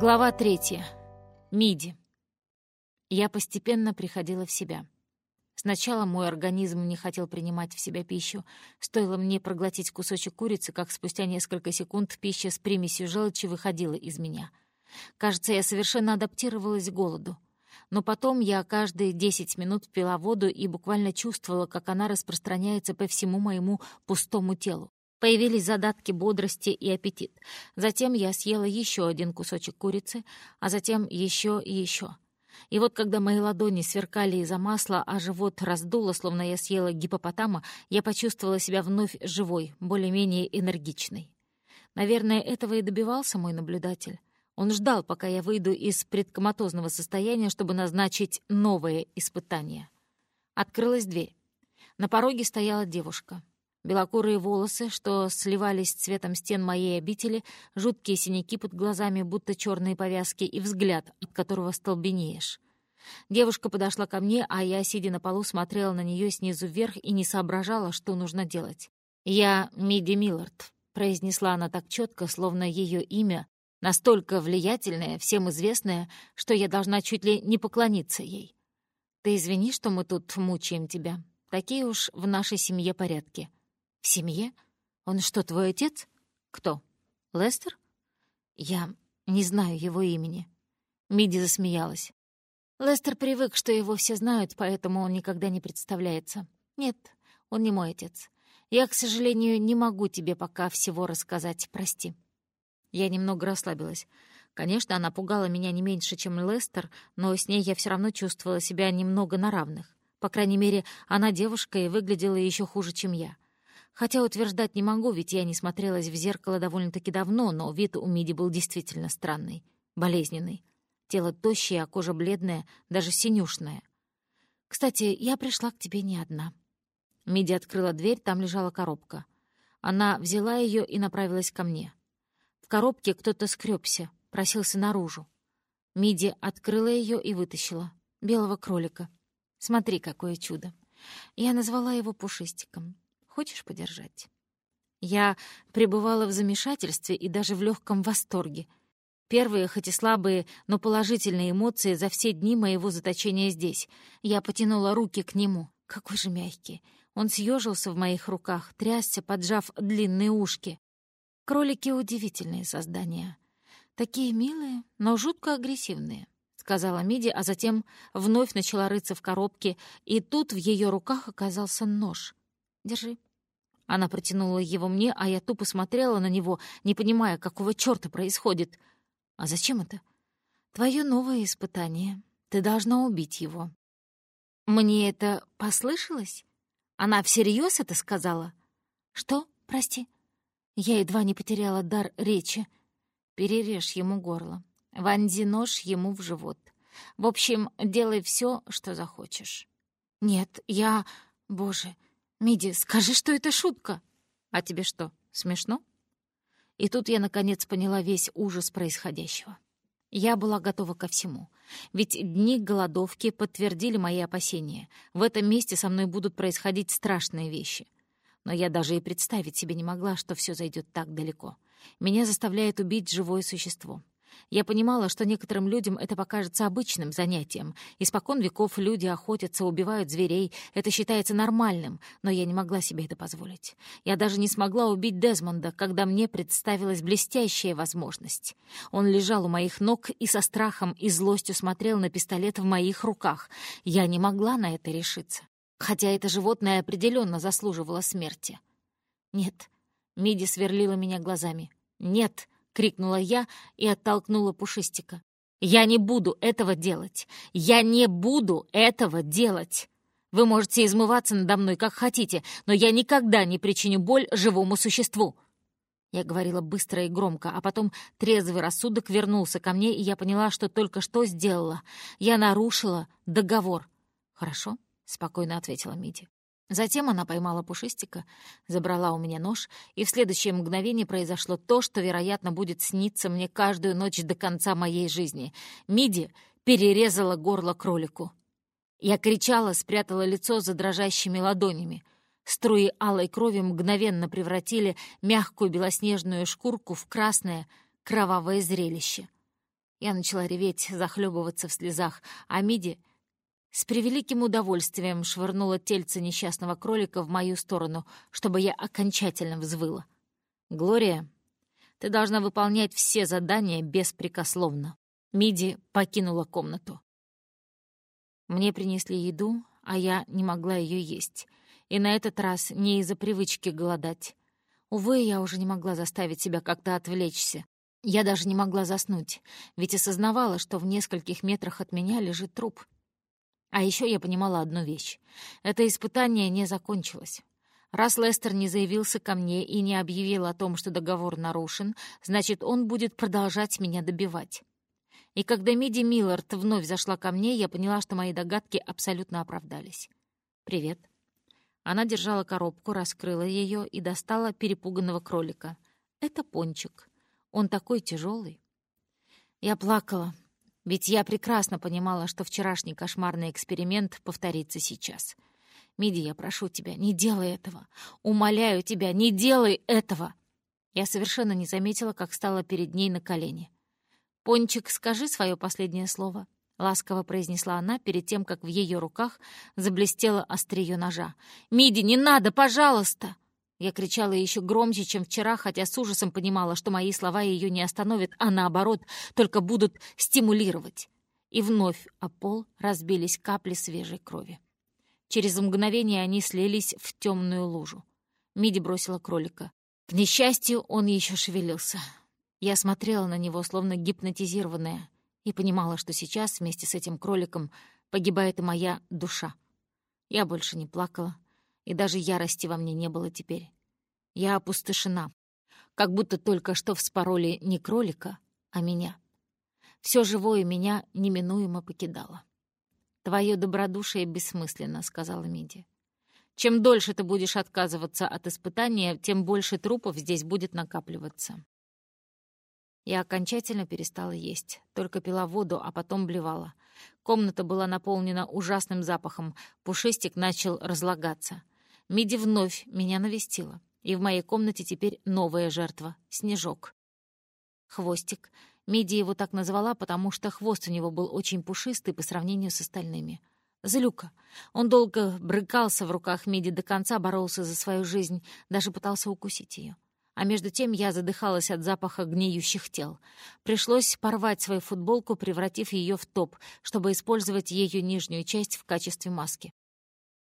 Глава третья. Миди. Я постепенно приходила в себя. Сначала мой организм не хотел принимать в себя пищу. Стоило мне проглотить кусочек курицы, как спустя несколько секунд пища с примесью желчи выходила из меня. Кажется, я совершенно адаптировалась к голоду. Но потом я каждые 10 минут пила воду и буквально чувствовала, как она распространяется по всему моему пустому телу. Появились задатки бодрости и аппетит. Затем я съела еще один кусочек курицы, а затем еще и еще. И вот когда мои ладони сверкали из-за масла, а живот раздуло, словно я съела гипопотама, я почувствовала себя вновь живой, более-менее энергичной. Наверное, этого и добивался мой наблюдатель. Он ждал, пока я выйду из предкоматозного состояния, чтобы назначить новое испытание. Открылась дверь. На пороге стояла девушка. Белокурые волосы, что сливались цветом стен моей обители, жуткие синяки под глазами, будто черные повязки, и взгляд, от которого столбенеешь. Девушка подошла ко мне, а я, сидя на полу, смотрела на нее снизу вверх и не соображала, что нужно делать. «Я Миди Миллард», — произнесла она так четко, словно ее имя настолько влиятельное, всем известное, что я должна чуть ли не поклониться ей. «Ты извини, что мы тут мучаем тебя. Такие уж в нашей семье порядки». «В семье? Он что, твой отец?» «Кто? Лестер?» «Я не знаю его имени». Миди засмеялась. Лестер привык, что его все знают, поэтому он никогда не представляется. Нет, он не мой отец. Я, к сожалению, не могу тебе пока всего рассказать, прости. Я немного расслабилась. Конечно, она пугала меня не меньше, чем Лестер, но с ней я все равно чувствовала себя немного на равных. По крайней мере, она девушка и выглядела еще хуже, чем я. Хотя утверждать не могу, ведь я не смотрелась в зеркало довольно-таки давно, но вид у Миди был действительно странный, болезненный. Тело тощее, а кожа бледная, даже синюшная. «Кстати, я пришла к тебе не одна». Миди открыла дверь, там лежала коробка. Она взяла ее и направилась ко мне. В коробке кто-то скребся, просился наружу. Миди открыла ее и вытащила. Белого кролика. Смотри, какое чудо. Я назвала его Пушистиком. Хочешь подержать?» Я пребывала в замешательстве и даже в легком восторге. Первые, хоть и слабые, но положительные эмоции за все дни моего заточения здесь. Я потянула руки к нему. Какой же мягкий. Он съежился в моих руках, трясся, поджав длинные ушки. Кролики — удивительные создания. Такие милые, но жутко агрессивные, — сказала Миди, а затем вновь начала рыться в коробке, и тут в ее руках оказался нож. Держи». Она протянула его мне, а я тупо смотрела на него, не понимая, какого чёрта происходит. «А зачем это?» «Твое новое испытание. Ты должна убить его». «Мне это послышалось? Она всерьез это сказала?» «Что? Прости». Я едва не потеряла дар речи. Перережь ему горло. Вонзи нож ему в живот. В общем, делай все, что захочешь. «Нет, я... Боже, «Миди, скажи, что это шутка!» «А тебе что, смешно?» И тут я, наконец, поняла весь ужас происходящего. Я была готова ко всему. Ведь дни голодовки подтвердили мои опасения. В этом месте со мной будут происходить страшные вещи. Но я даже и представить себе не могла, что все зайдет так далеко. Меня заставляет убить живое существо. Я понимала, что некоторым людям это покажется обычным занятием. Испокон веков люди охотятся, убивают зверей. Это считается нормальным, но я не могла себе это позволить. Я даже не смогла убить Дезмонда, когда мне представилась блестящая возможность. Он лежал у моих ног и со страхом и злостью смотрел на пистолет в моих руках. Я не могла на это решиться. Хотя это животное определенно заслуживало смерти. «Нет», — Миди сверлила меня глазами. «Нет», — крикнула я и оттолкнула Пушистика. «Я не буду этого делать! Я не буду этого делать! Вы можете измываться надо мной, как хотите, но я никогда не причиню боль живому существу!» Я говорила быстро и громко, а потом трезвый рассудок вернулся ко мне, и я поняла, что только что сделала. Я нарушила договор. «Хорошо», — спокойно ответила Миди. Затем она поймала пушистика, забрала у меня нож, и в следующее мгновение произошло то, что, вероятно, будет сниться мне каждую ночь до конца моей жизни. Миди перерезала горло кролику. Я кричала, спрятала лицо за дрожащими ладонями. Струи алой крови мгновенно превратили мягкую белоснежную шкурку в красное, кровавое зрелище. Я начала реветь, захлебываться в слезах, а Миди с превеликим удовольствием швырнула тельце несчастного кролика в мою сторону, чтобы я окончательно взвыла. «Глория, ты должна выполнять все задания беспрекословно». Миди покинула комнату. Мне принесли еду, а я не могла ее есть. И на этот раз не из-за привычки голодать. Увы, я уже не могла заставить себя как-то отвлечься. Я даже не могла заснуть, ведь осознавала, что в нескольких метрах от меня лежит труп. А еще я понимала одну вещь. Это испытание не закончилось. Раз Лестер не заявился ко мне и не объявил о том, что договор нарушен, значит, он будет продолжать меня добивать. И когда Миди Миллард вновь зашла ко мне, я поняла, что мои догадки абсолютно оправдались. «Привет». Она держала коробку, раскрыла ее и достала перепуганного кролика. «Это пончик. Он такой тяжелый». Я плакала, ведь я прекрасно понимала, что вчерашний кошмарный эксперимент повторится сейчас. «Миди, я прошу тебя, не делай этого! Умоляю тебя, не делай этого!» Я совершенно не заметила, как стала перед ней на колени. «Пончик, скажи свое последнее слово», — ласково произнесла она перед тем, как в ее руках заблестело острие ножа. «Миди, не надо, пожалуйста!» Я кричала еще громче, чем вчера, хотя с ужасом понимала, что мои слова ее не остановят, а наоборот, только будут стимулировать. И вновь о пол разбились капли свежей крови. Через мгновение они слились в темную лужу. Миди бросила кролика. К несчастью, он еще шевелился. Я смотрела на него, словно гипнотизированная, и понимала, что сейчас вместе с этим кроликом погибает и моя душа. Я больше не плакала, и даже ярости во мне не было теперь. Я опустошена, как будто только что вспороли не кролика, а меня. Все живое меня неминуемо покидало. «Твое добродушие бессмысленно», — сказала Миди. «Чем дольше ты будешь отказываться от испытания, тем больше трупов здесь будет накапливаться. Я окончательно перестала есть, только пила воду, а потом блевала. Комната была наполнена ужасным запахом, пушистик начал разлагаться. Миди вновь меня навестила, и в моей комнате теперь новая жертва — Снежок. Хвостик. Миди его так назвала, потому что хвост у него был очень пушистый по сравнению с остальными. Злюка. Он долго брыкался в руках Миди до конца, боролся за свою жизнь, даже пытался укусить ее а между тем я задыхалась от запаха гниющих тел. Пришлось порвать свою футболку, превратив ее в топ, чтобы использовать ее нижнюю часть в качестве маски.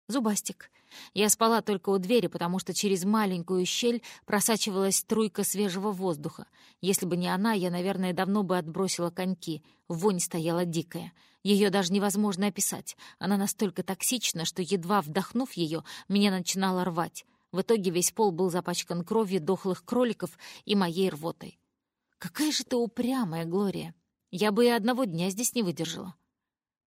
Зубастик. Я спала только у двери, потому что через маленькую щель просачивалась струйка свежего воздуха. Если бы не она, я, наверное, давно бы отбросила коньки. Вонь стояла дикая. Ее даже невозможно описать. Она настолько токсична, что, едва вдохнув ее, меня начинало рвать. В итоге весь пол был запачкан кровью дохлых кроликов и моей рвотой. «Какая же ты упрямая, Глория! Я бы и одного дня здесь не выдержала».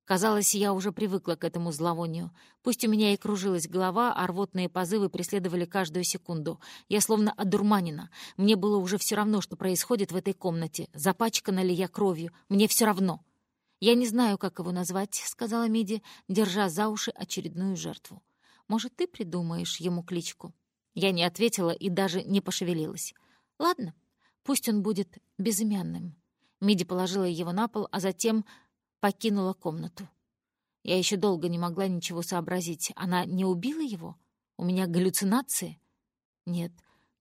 Казалось, я уже привыкла к этому зловонию. Пусть у меня и кружилась голова, а рвотные позывы преследовали каждую секунду. Я словно одурманена. Мне было уже все равно, что происходит в этой комнате. Запачкана ли я кровью. Мне все равно. «Я не знаю, как его назвать», — сказала Миди, держа за уши очередную жертву. Может, ты придумаешь ему кличку?» Я не ответила и даже не пошевелилась. «Ладно, пусть он будет безымянным». Миди положила его на пол, а затем покинула комнату. Я еще долго не могла ничего сообразить. Она не убила его? У меня галлюцинации? Нет,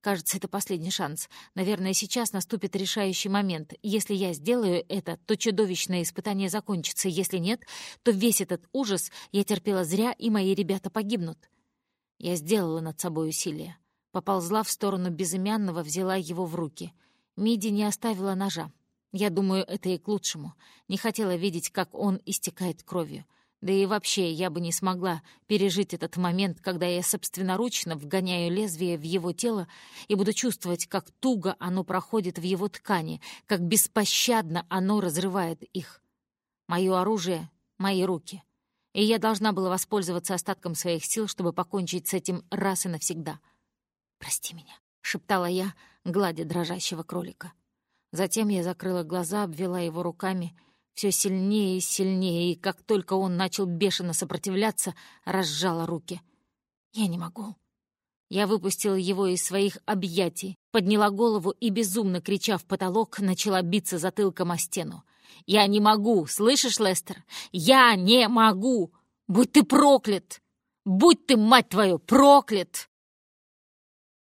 Кажется, это последний шанс. Наверное, сейчас наступит решающий момент. Если я сделаю это, то чудовищное испытание закончится. Если нет, то весь этот ужас я терпела зря, и мои ребята погибнут. Я сделала над собой усилие. Поползла в сторону безымянного, взяла его в руки. Миди не оставила ножа. Я думаю, это и к лучшему. Не хотела видеть, как он истекает кровью. Да и вообще, я бы не смогла пережить этот момент, когда я собственноручно вгоняю лезвие в его тело и буду чувствовать, как туго оно проходит в его ткани, как беспощадно оно разрывает их. Мое оружие — мои руки. И я должна была воспользоваться остатком своих сил, чтобы покончить с этим раз и навсегда. «Прости меня», — шептала я, гладя дрожащего кролика. Затем я закрыла глаза, обвела его руками — все сильнее и сильнее, и как только он начал бешено сопротивляться, разжала руки. «Я не могу». Я выпустила его из своих объятий, подняла голову и, безумно крича в потолок, начала биться затылком о стену. «Я не могу, слышишь, Лестер? Я не могу! Будь ты проклят! Будь ты, мать твою, проклят!»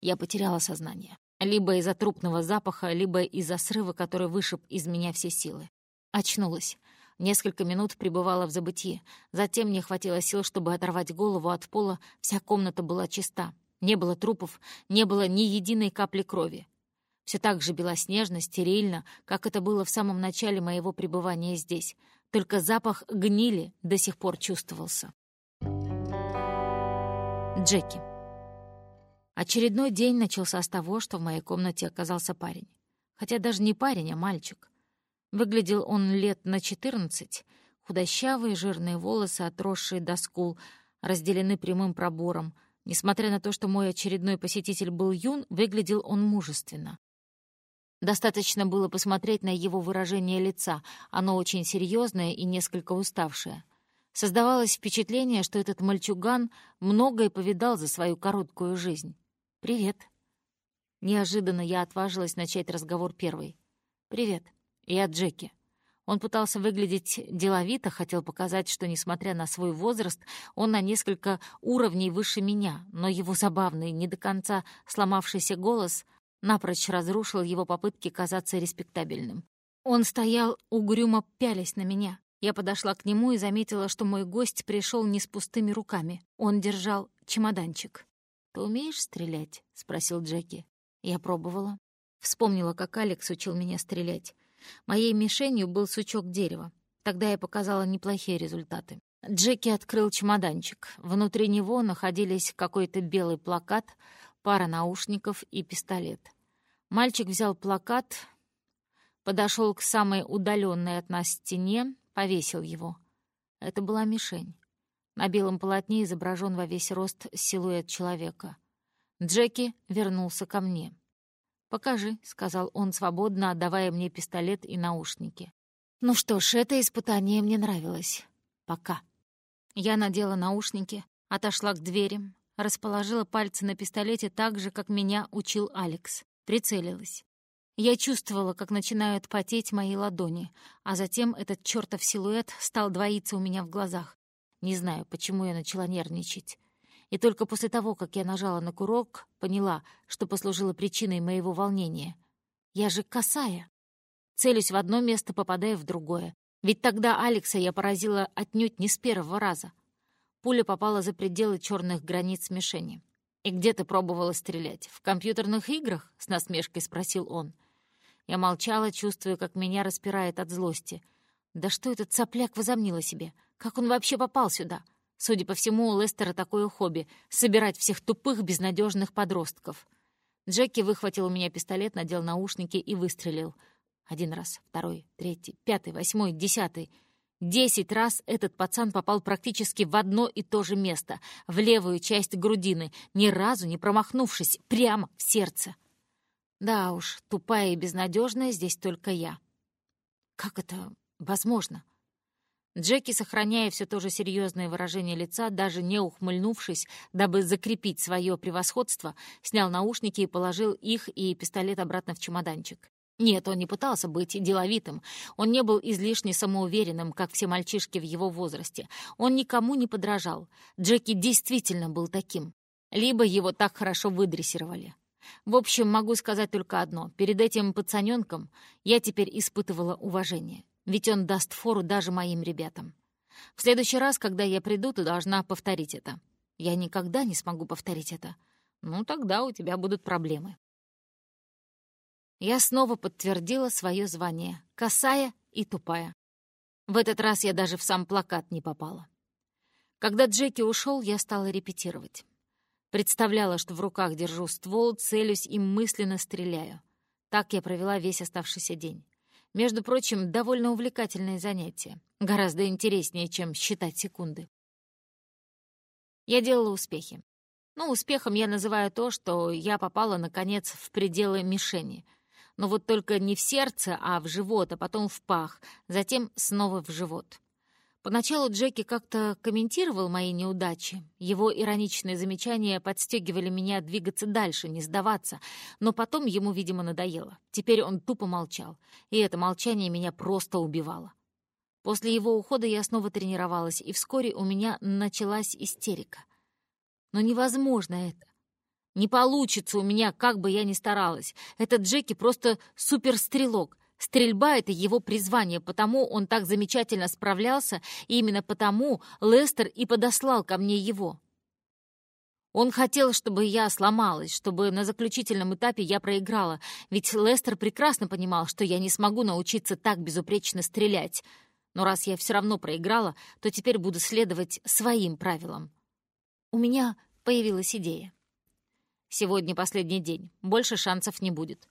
Я потеряла сознание. Либо из-за трупного запаха, либо из-за срыва, который вышиб из меня все силы. Очнулась. Несколько минут пребывала в забытье. Затем мне хватило сил, чтобы оторвать голову от пола. Вся комната была чиста. Не было трупов, не было ни единой капли крови. Все так же белоснежно, стерильно, как это было в самом начале моего пребывания здесь. Только запах гнили до сих пор чувствовался. Джеки. Очередной день начался с того, что в моей комнате оказался парень. Хотя даже не парень, а мальчик. Выглядел он лет на четырнадцать. Худощавые жирные волосы, отросшие до скул, разделены прямым пробором. Несмотря на то, что мой очередной посетитель был юн, выглядел он мужественно. Достаточно было посмотреть на его выражение лица. Оно очень серьезное и несколько уставшее. Создавалось впечатление, что этот мальчуган многое повидал за свою короткую жизнь. «Привет». Неожиданно я отважилась начать разговор первой. «Привет». Я Джеки. Он пытался выглядеть деловито, хотел показать, что, несмотря на свой возраст, он на несколько уровней выше меня, но его забавный, не до конца сломавшийся голос напрочь разрушил его попытки казаться респектабельным. Он стоял, угрюмо пялясь на меня. Я подошла к нему и заметила, что мой гость пришел не с пустыми руками. Он держал чемоданчик. «Ты умеешь стрелять?» — спросил Джеки. Я пробовала. Вспомнила, как Алекс учил меня стрелять. Моей мишенью был сучок дерева. Тогда я показала неплохие результаты. Джеки открыл чемоданчик. Внутри него находились какой-то белый плакат, пара наушников и пистолет. Мальчик взял плакат, подошел к самой удаленной от нас стене, повесил его. Это была мишень. На белом полотне изображен во весь рост силуэт человека. Джеки вернулся ко мне. «Покажи», — сказал он свободно, отдавая мне пистолет и наушники. Ну что ж, это испытание мне нравилось. Пока. Я надела наушники, отошла к двери, расположила пальцы на пистолете так же, как меня учил Алекс. Прицелилась. Я чувствовала, как начинают потеть мои ладони, а затем этот чертов силуэт стал двоиться у меня в глазах. Не знаю, почему я начала нервничать и только после того, как я нажала на курок, поняла, что послужило причиной моего волнения. Я же косая. Целюсь в одно место, попадая в другое. Ведь тогда Алекса я поразила отнюдь не с первого раза. Пуля попала за пределы черных границ мишени. «И где ты пробовала стрелять? В компьютерных играх?» — с насмешкой спросил он. Я молчала, чувствуя, как меня распирает от злости. «Да что этот цапляк возомнил о себе? Как он вообще попал сюда? Судя по всему, у Лестера такое хобби — собирать всех тупых, безнадежных подростков. Джеки выхватил у меня пистолет, надел наушники и выстрелил. Один раз, второй, третий, пятый, восьмой, десятый. Десять раз этот пацан попал практически в одно и то же место, в левую часть грудины, ни разу не промахнувшись, прямо в сердце. Да уж, тупая и безнадежная здесь только я. Как это возможно? Джеки, сохраняя все то же серьезное выражение лица, даже не ухмыльнувшись, дабы закрепить свое превосходство, снял наушники и положил их и пистолет обратно в чемоданчик. Нет, он не пытался быть деловитым. Он не был излишне самоуверенным, как все мальчишки в его возрасте. Он никому не подражал. Джеки действительно был таким. Либо его так хорошо выдрессировали. В общем, могу сказать только одно. Перед этим пацаненком я теперь испытывала уважение ведь он даст фору даже моим ребятам. В следующий раз, когда я приду, ты должна повторить это. Я никогда не смогу повторить это. Ну, тогда у тебя будут проблемы. Я снова подтвердила свое звание, косая и тупая. В этот раз я даже в сам плакат не попала. Когда Джеки ушел, я стала репетировать. Представляла, что в руках держу ствол, целюсь и мысленно стреляю. Так я провела весь оставшийся день. Между прочим, довольно увлекательное занятие. Гораздо интереснее, чем считать секунды. Я делала успехи. Ну, успехом я называю то, что я попала, наконец, в пределы мишени. Но вот только не в сердце, а в живот, а потом в пах, затем снова в живот. Поначалу Джеки как-то комментировал мои неудачи. Его ироничные замечания подстегивали меня двигаться дальше, не сдаваться. Но потом ему, видимо, надоело. Теперь он тупо молчал. И это молчание меня просто убивало. После его ухода я снова тренировалась, и вскоре у меня началась истерика. Но невозможно это. Не получится у меня, как бы я ни старалась. Этот Джеки просто суперстрелок. Стрельба — это его призвание, потому он так замечательно справлялся, и именно потому Лестер и подослал ко мне его. Он хотел, чтобы я сломалась, чтобы на заключительном этапе я проиграла, ведь Лестер прекрасно понимал, что я не смогу научиться так безупречно стрелять. Но раз я все равно проиграла, то теперь буду следовать своим правилам. У меня появилась идея. Сегодня последний день, больше шансов не будет.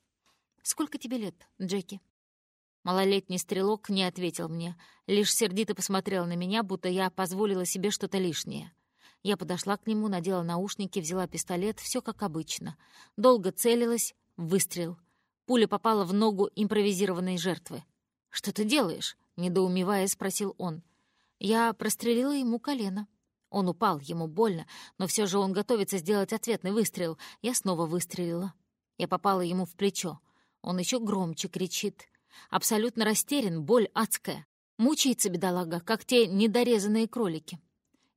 Сколько тебе лет, Джеки? Малолетний стрелок не ответил мне, лишь сердито посмотрел на меня, будто я позволила себе что-то лишнее. Я подошла к нему, надела наушники, взяла пистолет, все как обычно. Долго целилась, выстрел. Пуля попала в ногу импровизированной жертвы. «Что ты делаешь?» — недоумевая спросил он. Я прострелила ему колено. Он упал, ему больно, но все же он готовится сделать ответный выстрел. Я снова выстрелила. Я попала ему в плечо. Он еще громче кричит. Абсолютно растерян, боль адская. Мучается бедолага, как те недорезанные кролики.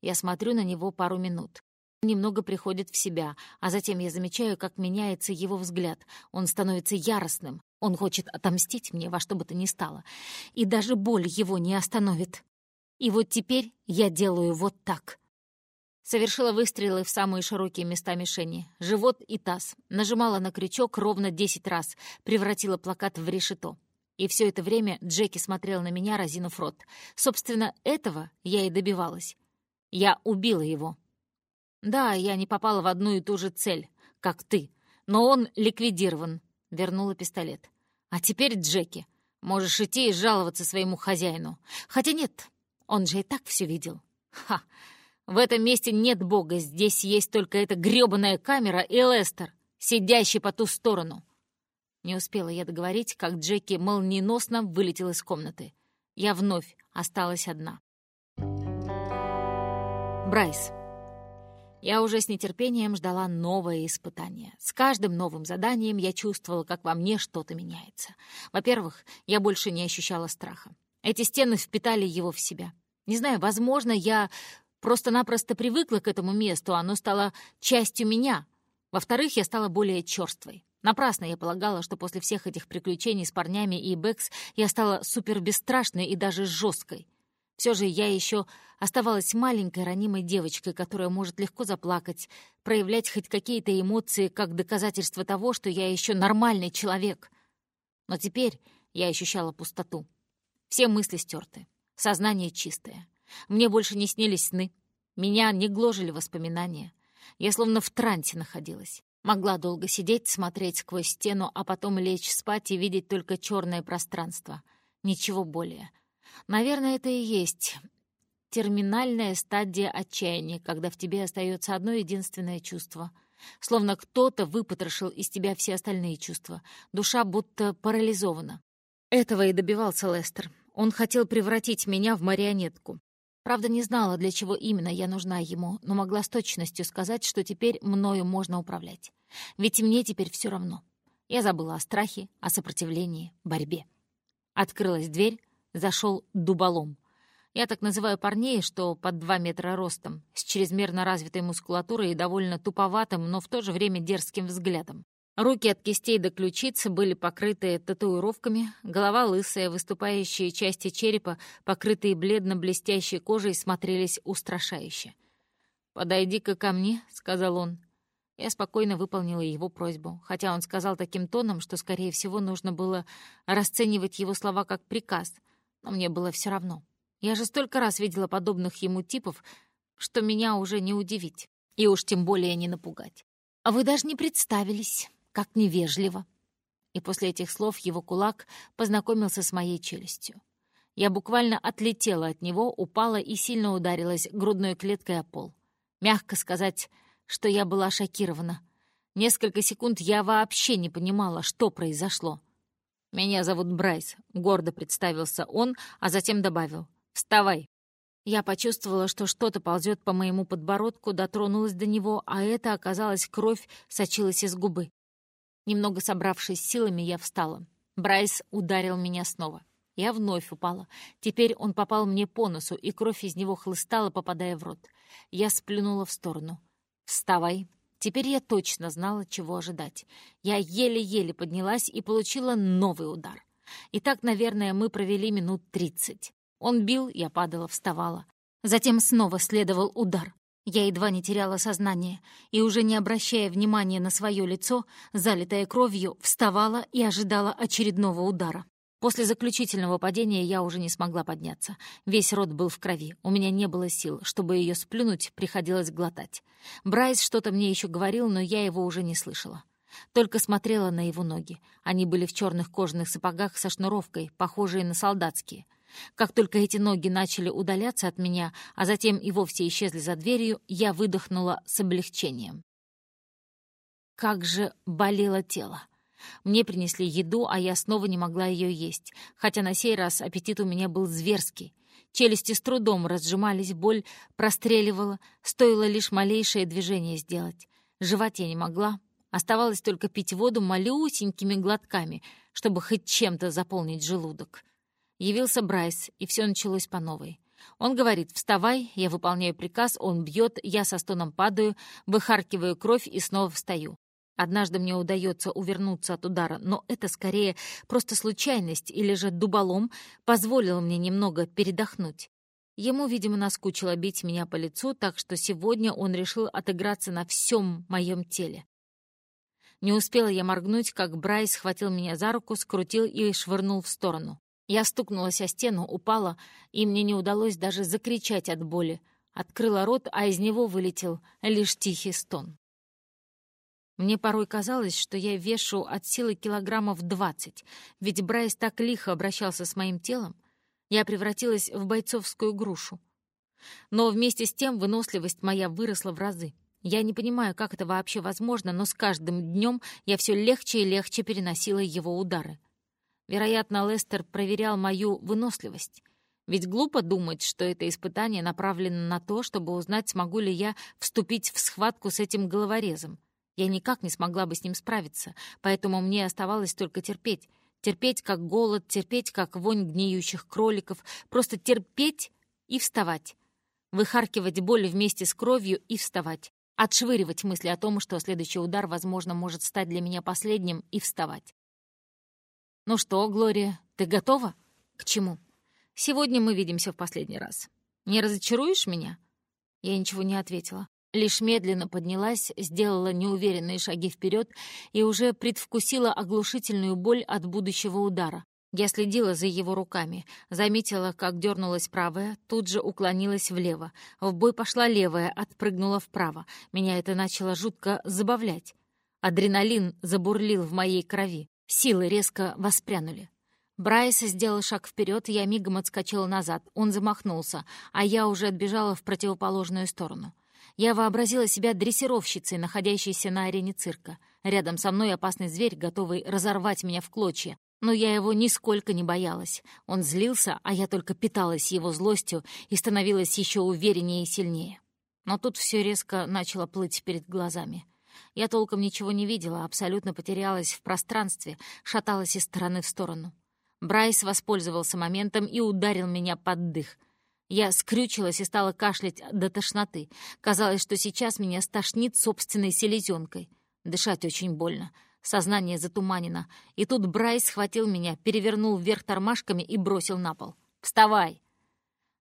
Я смотрю на него пару минут. Немного приходит в себя, а затем я замечаю, как меняется его взгляд. Он становится яростным. Он хочет отомстить мне во что бы то ни стало. И даже боль его не остановит. И вот теперь я делаю вот так. Совершила выстрелы в самые широкие места мишени. Живот и таз. Нажимала на крючок ровно десять раз. Превратила плакат в решето. И все это время Джеки смотрел на меня, разинув рот. Собственно, этого я и добивалась. Я убила его. Да, я не попала в одну и ту же цель, как ты, но он ликвидирован. Вернула пистолет. А теперь, Джеки, можешь идти и жаловаться своему хозяину. Хотя нет, он же и так все видел. Ха! В этом месте нет бога, здесь есть только эта грёбаная камера и Лестер, сидящий по ту сторону. Не успела я договорить, как Джеки молниеносно вылетел из комнаты. Я вновь осталась одна. Брайс. Я уже с нетерпением ждала новое испытание. С каждым новым заданием я чувствовала, как во мне что-то меняется. Во-первых, я больше не ощущала страха. Эти стены впитали его в себя. Не знаю, возможно, я просто-напросто привыкла к этому месту, оно стало частью меня. Во-вторых, я стала более черствой. Напрасно я полагала, что после всех этих приключений с парнями и Бэкс я стала супербесстрашной и даже жесткой. Все же я еще оставалась маленькой ранимой девочкой, которая может легко заплакать, проявлять хоть какие-то эмоции как доказательство того, что я еще нормальный человек. Но теперь я ощущала пустоту. Все мысли стерты, сознание чистое. Мне больше не снились сны, меня не гложили воспоминания. Я словно в трансе находилась. Могла долго сидеть, смотреть сквозь стену, а потом лечь спать и видеть только черное пространство. Ничего более. Наверное, это и есть терминальная стадия отчаяния, когда в тебе остается одно единственное чувство. Словно кто-то выпотрошил из тебя все остальные чувства. Душа будто парализована. Этого и добивался Лестер. Он хотел превратить меня в марионетку. Правда, не знала, для чего именно я нужна ему, но могла с точностью сказать, что теперь мною можно управлять. Ведь мне теперь все равно. Я забыла о страхе, о сопротивлении, борьбе. Открылась дверь, зашел дуболом. Я так называю парней, что под два метра ростом, с чрезмерно развитой мускулатурой и довольно туповатым, но в то же время дерзким взглядом. Руки от кистей до ключиц были покрыты татуировками, голова лысая, выступающие части черепа, покрытые бледно-блестящей кожей, смотрелись устрашающе. «Подойди-ка ко мне», — сказал он. Я спокойно выполнила его просьбу, хотя он сказал таким тоном, что, скорее всего, нужно было расценивать его слова как приказ, но мне было все равно. Я же столько раз видела подобных ему типов, что меня уже не удивить, и уж тем более не напугать. «А вы даже не представились», как невежливо!» И после этих слов его кулак познакомился с моей челюстью. Я буквально отлетела от него, упала и сильно ударилась грудной клеткой о пол. Мягко сказать, что я была шокирована. Несколько секунд я вообще не понимала, что произошло. «Меня зовут Брайс», — гордо представился он, а затем добавил. «Вставай». Я почувствовала, что что-то ползет по моему подбородку, дотронулась до него, а это оказалась кровь, сочилась из губы. Немного собравшись силами, я встала. Брайс ударил меня снова. Я вновь упала. Теперь он попал мне по носу, и кровь из него хлыстала, попадая в рот. Я сплюнула в сторону. «Вставай!» Теперь я точно знала, чего ожидать. Я еле-еле поднялась и получила новый удар. И так, наверное, мы провели минут тридцать. Он бил, я падала, вставала. Затем снова следовал удар. Я едва не теряла сознание и, уже не обращая внимания на свое лицо, залитое кровью, вставала и ожидала очередного удара. После заключительного падения я уже не смогла подняться. Весь рот был в крови. У меня не было сил. Чтобы ее сплюнуть, приходилось глотать. Брайс что-то мне еще говорил, но я его уже не слышала. Только смотрела на его ноги. Они были в черных кожаных сапогах со шнуровкой, похожие на солдатские. Как только эти ноги начали удаляться от меня, а затем и вовсе исчезли за дверью, я выдохнула с облегчением. Как же болело тело. Мне принесли еду, а я снова не могла ее есть, хотя на сей раз аппетит у меня был зверский. Челюсти с трудом разжимались, боль простреливала, стоило лишь малейшее движение сделать. Жевать я не могла, оставалось только пить воду малюсенькими глотками, чтобы хоть чем-то заполнить желудок. Явился Брайс, и все началось по новой. Он говорит «вставай», я выполняю приказ, он бьет, я со стоном падаю, выхаркиваю кровь и снова встаю. Однажды мне удается увернуться от удара, но это скорее просто случайность или же дуболом позволил мне немного передохнуть. Ему, видимо, наскучило бить меня по лицу, так что сегодня он решил отыграться на всем моем теле. Не успела я моргнуть, как Брайс схватил меня за руку, скрутил и швырнул в сторону. Я стукнулась о стену, упала, и мне не удалось даже закричать от боли. Открыла рот, а из него вылетел лишь тихий стон. Мне порой казалось, что я вешу от силы килограммов двадцать, ведь Брайс так лихо обращался с моим телом. Я превратилась в бойцовскую грушу. Но вместе с тем выносливость моя выросла в разы. Я не понимаю, как это вообще возможно, но с каждым днем я все легче и легче переносила его удары. Вероятно, Лестер проверял мою выносливость. Ведь глупо думать, что это испытание направлено на то, чтобы узнать, смогу ли я вступить в схватку с этим головорезом. Я никак не смогла бы с ним справиться, поэтому мне оставалось только терпеть. Терпеть как голод, терпеть как вонь гниющих кроликов, просто терпеть и вставать. Выхаркивать боль вместе с кровью и вставать. Отшвыривать мысли о том, что следующий удар, возможно, может стать для меня последним, и вставать. «Ну что, Глория, ты готова?» «К чему?» «Сегодня мы видимся в последний раз. Не разочаруешь меня?» Я ничего не ответила. Лишь медленно поднялась, сделала неуверенные шаги вперед и уже предвкусила оглушительную боль от будущего удара. Я следила за его руками, заметила, как дернулась правая, тут же уклонилась влево. В бой пошла левая, отпрыгнула вправо. Меня это начало жутко забавлять. Адреналин забурлил в моей крови. Силы резко воспрянули. Брайс сделал шаг вперед, я мигом отскочила назад. Он замахнулся, а я уже отбежала в противоположную сторону. Я вообразила себя дрессировщицей, находящейся на арене цирка. Рядом со мной опасный зверь, готовый разорвать меня в клочья. Но я его нисколько не боялась. Он злился, а я только питалась его злостью и становилась еще увереннее и сильнее. Но тут все резко начало плыть перед глазами. Я толком ничего не видела, абсолютно потерялась в пространстве, шаталась из стороны в сторону. Брайс воспользовался моментом и ударил меня под дых. Я скрючилась и стала кашлять до тошноты. Казалось, что сейчас меня стошнит собственной селезенкой. Дышать очень больно. Сознание затуманено. И тут Брайс схватил меня, перевернул вверх тормашками и бросил на пол. «Вставай!»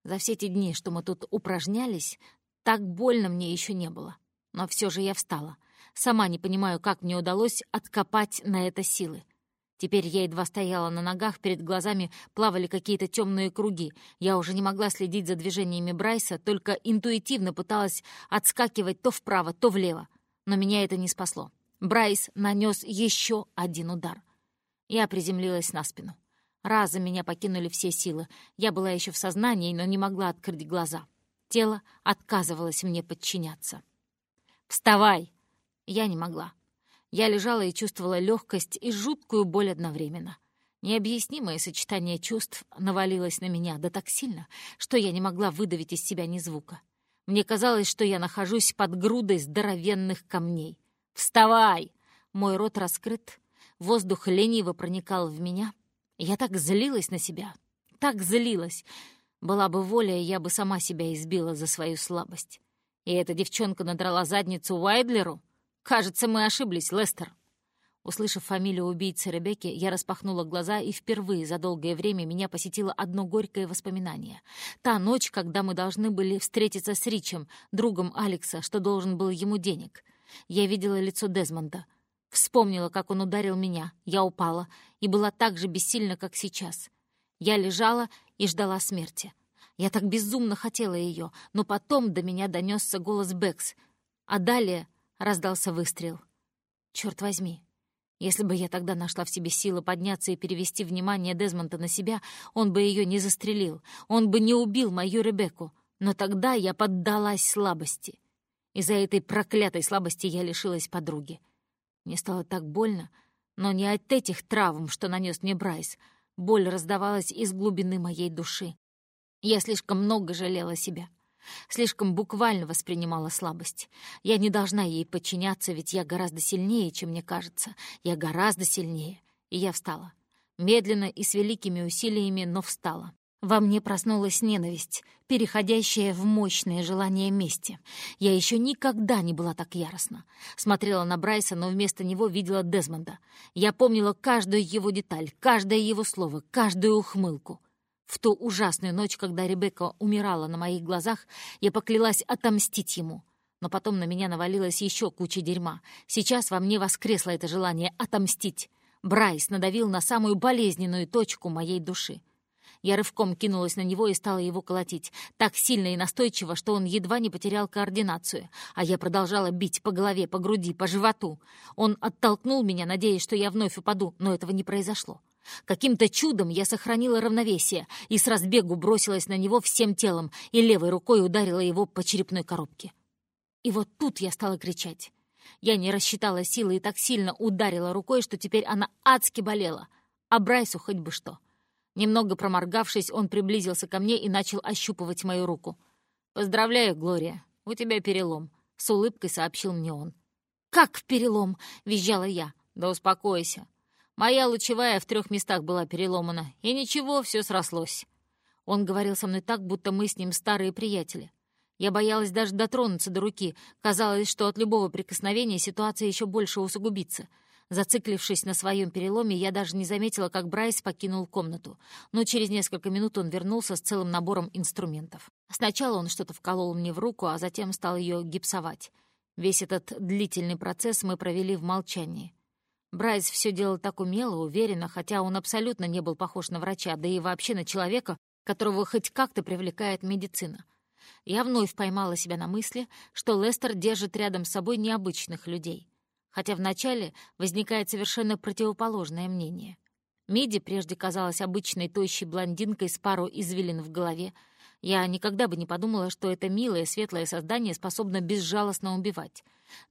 За все те дни, что мы тут упражнялись, так больно мне еще не было. Но все же я встала. Сама не понимаю, как мне удалось откопать на это силы. Теперь я едва стояла на ногах, перед глазами плавали какие-то темные круги. Я уже не могла следить за движениями Брайса, только интуитивно пыталась отскакивать то вправо, то влево. Но меня это не спасло. Брайс нанес еще один удар. Я приземлилась на спину. Разом меня покинули все силы. Я была еще в сознании, но не могла открыть глаза. Тело отказывалось мне подчиняться. «Вставай!» Я не могла. Я лежала и чувствовала легкость и жуткую боль одновременно. Необъяснимое сочетание чувств навалилось на меня, да так сильно, что я не могла выдавить из себя ни звука. Мне казалось, что я нахожусь под грудой здоровенных камней. «Вставай!» Мой рот раскрыт, воздух лениво проникал в меня. Я так злилась на себя, так злилась. Была бы воля, я бы сама себя избила за свою слабость. И эта девчонка надрала задницу Уайдлеру? Кажется, мы ошиблись, Лестер. Услышав фамилию убийцы Ребекки, я распахнула глаза, и впервые за долгое время меня посетило одно горькое воспоминание. Та ночь, когда мы должны были встретиться с Ричем, другом Алекса, что должен был ему денег. Я видела лицо Дезмонда. Вспомнила, как он ударил меня. Я упала и была так же бессильна, как сейчас. Я лежала и ждала смерти. Я так безумно хотела ее, но потом до меня донесся голос Бэкс, а далее раздался выстрел. Черт возьми, если бы я тогда нашла в себе силы подняться и перевести внимание Дезмонта на себя, он бы ее не застрелил, он бы не убил мою Ребекку. Но тогда я поддалась слабости. Из-за этой проклятой слабости я лишилась подруги. Мне стало так больно, но не от этих травм, что нанес мне Брайс. Боль раздавалась из глубины моей души. Я слишком много жалела себя. Слишком буквально воспринимала слабость. Я не должна ей подчиняться, ведь я гораздо сильнее, чем мне кажется. Я гораздо сильнее. И я встала. Медленно и с великими усилиями, но встала. Во мне проснулась ненависть, переходящая в мощное желание мести. Я еще никогда не была так яростна. Смотрела на Брайса, но вместо него видела Дезмонда. Я помнила каждую его деталь, каждое его слово, каждую ухмылку. В ту ужасную ночь, когда Ребекка умирала на моих глазах, я поклялась отомстить ему. Но потом на меня навалилась еще куча дерьма. Сейчас во мне воскресло это желание отомстить. Брайс надавил на самую болезненную точку моей души. Я рывком кинулась на него и стала его колотить. Так сильно и настойчиво, что он едва не потерял координацию. А я продолжала бить по голове, по груди, по животу. Он оттолкнул меня, надеясь, что я вновь упаду, но этого не произошло. Каким-то чудом я сохранила равновесие и с разбегу бросилась на него всем телом и левой рукой ударила его по черепной коробке. И вот тут я стала кричать. Я не рассчитала силы и так сильно ударила рукой, что теперь она адски болела. А Брайсу хоть бы что. Немного проморгавшись, он приблизился ко мне и начал ощупывать мою руку. «Поздравляю, Глория, у тебя перелом», — с улыбкой сообщил мне он. «Как перелом?» — визжала я. «Да успокойся. Моя лучевая в трех местах была переломана, и ничего, все срослось. Он говорил со мной так, будто мы с ним старые приятели. Я боялась даже дотронуться до руки. Казалось, что от любого прикосновения ситуация еще больше усугубится. Зациклившись на своем переломе, я даже не заметила, как Брайс покинул комнату. Но через несколько минут он вернулся с целым набором инструментов. Сначала он что-то вколол мне в руку, а затем стал ее гипсовать. Весь этот длительный процесс мы провели в молчании. Брайс все делал так умело, уверенно, хотя он абсолютно не был похож на врача, да и вообще на человека, которого хоть как-то привлекает медицина. Я вновь поймала себя на мысли, что Лестер держит рядом с собой необычных людей. Хотя вначале возникает совершенно противоположное мнение. Миди прежде казалась обычной тощей блондинкой с пару извилин в голове. Я никогда бы не подумала, что это милое, светлое создание способно безжалостно убивать.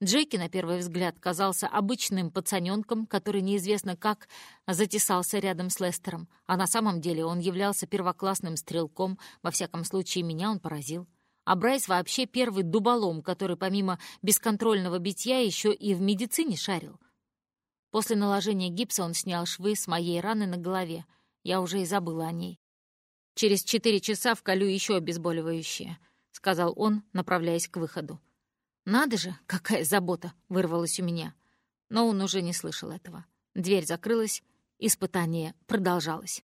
Джеки, на первый взгляд, казался обычным пацаненком, который неизвестно как затесался рядом с Лестером, а на самом деле он являлся первоклассным стрелком, во всяком случае меня он поразил. А Брайс вообще первый дуболом, который помимо бесконтрольного битья еще и в медицине шарил. После наложения гипса он снял швы с моей раны на голове. Я уже и забыла о ней. «Через четыре часа вколю еще обезболивающее», — сказал он, направляясь к выходу. «Надо же, какая забота!» — вырвалась у меня. Но он уже не слышал этого. Дверь закрылась, испытание продолжалось.